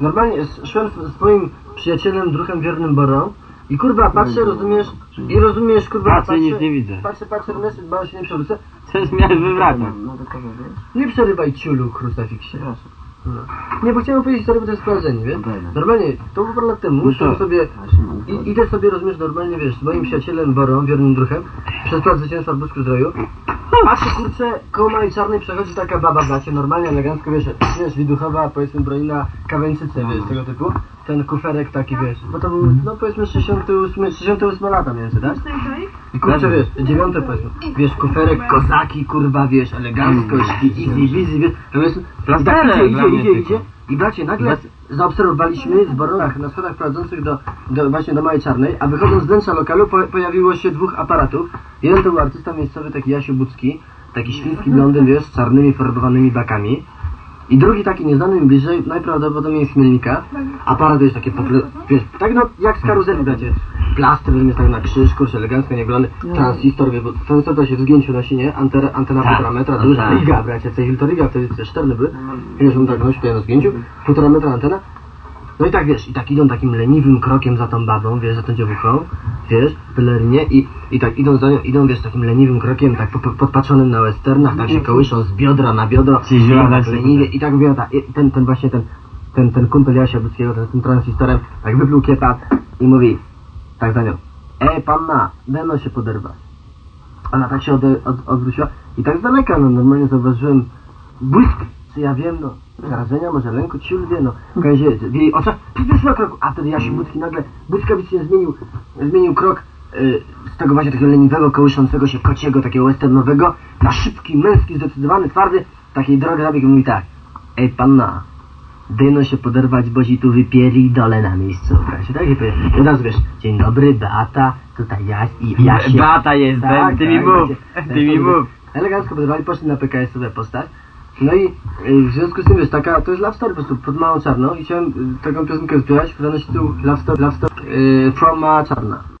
Normalnie szłem z swoim przyjacielem, druhem wiernym Borą i kurwa patrzę, rozumiesz, i rozumiesz, kurwa, Patrzę, nic nie widzę. Patrzę, patrzę, Bora się nie przewrócę. Coś miałem wywracać. No? Nie przerywaj ciulu, krucyfiksie. No. Nie, bo chciałem powiedzieć historię, bo to jest sprawdzenie, wiesz? Normalnie, to było parę lat temu, No to- sobie, no i, idę sobie, rozumiesz, normalnie, wiesz, z moim przyjacielem Borą, wiernym druhem, przez plac zwycięstwa w Busku Zdroju. Patrzę, kurczę, koło mojej czarnej przechodzi taka baba, bracie, normalnie, elegancko, wiesz, wiesz, widuchowa, powiedzmy, broina, kawęczyce, wiesz, tego typu. Ten kuferek taki, wiesz, bo to był, no powiedzmy, 68, 68 lata mniej więcej, tak? I kurczę, wiesz, dziewiąte powiedzmy, wiesz, kuferek, kozaki, kurwa, wiesz, eleganckość, i easy, wiesz, to jest, tak, idzie, idzie, idzie, idzie, i bracie, nagle zaobserwowaliśmy w Boronach, na schodach prowadzących do, do, właśnie do Małej Czarnej, a wychodząc z wnętrza lokalu po, pojawiło się dwóch aparatów. Jeden to był artysta miejscowy, taki Jasiu Bucki, taki świński blondyn, wiesz, z czarnymi farbowanymi bakami. I drugi taki nieznany mi bliżej, najprawdopodobniej z. Aparat jest takie, wiesz, tak no, jak z karuzeli, bracie. Plaster jest tak na krzyż, kurczę, elegancko, nieglony, transistor, wie, bo transistor to się w zgięciu nosi, nie? Antena, antena Tak. półtora metra, No duża tak. riga, bracie, coś to riga, wtedy te szterne były. Wiesz, on tak nosi tutaj na zgięciu, półtora metra antena. No i tak wiesz, i tak idą takim leniwym krokiem za tą babą, wiesz, za tą dziewuchą, wiesz, pelerynie i, i tak idą za nią, idą wiesz, takim leniwym krokiem, tak po, po, podpatrzonym na westernach, tak się kołyszą z biodra na biodro, Ci idą zielone tak leniwie i tak tak, i ten, ten właśnie ten, ten, ten kumpel Jasia Byckiego, ten, tym transistorem, tak wypluł kiepa i mówi, tak za nią, ej panna, deno się poderwać. Ona tak się ode, od, odwróciła i tak z daleka, no normalnie zauważyłem błysk, czy ja wiem, no, zarażenia, może lęku, ciul wie, no, razie w jej oczach przyspieszyła krok, a wtedy Jasiu Bucki nagle błyskawicznie zmienił, zmienił krok y, z tego właśnie takiego leniwego, kołyszącego się kociego, takiego westernowego, na szybki, męski, zdecydowany, twardy, takiej drogi zabieg mówi tak, ej panna, dyno się poderwać, bo ci tu wypieli dole na miejscu, Kasia, tak? I od razu wiesz, dzień dobry, Beata, tutaj ja i Jasia. Beata jestem, Tak, ty mi tak, mów, wiecie, ty mi mów. Elegancko podawali, poszli na PKS-owe postać. No i y, w związku z tym jest taka, to jest love story po prostu, pod małą czarną i chciałem y, taką piosenkę zbierać, która nosi tytuł Love Story, Love Story y, from Mała Czarna.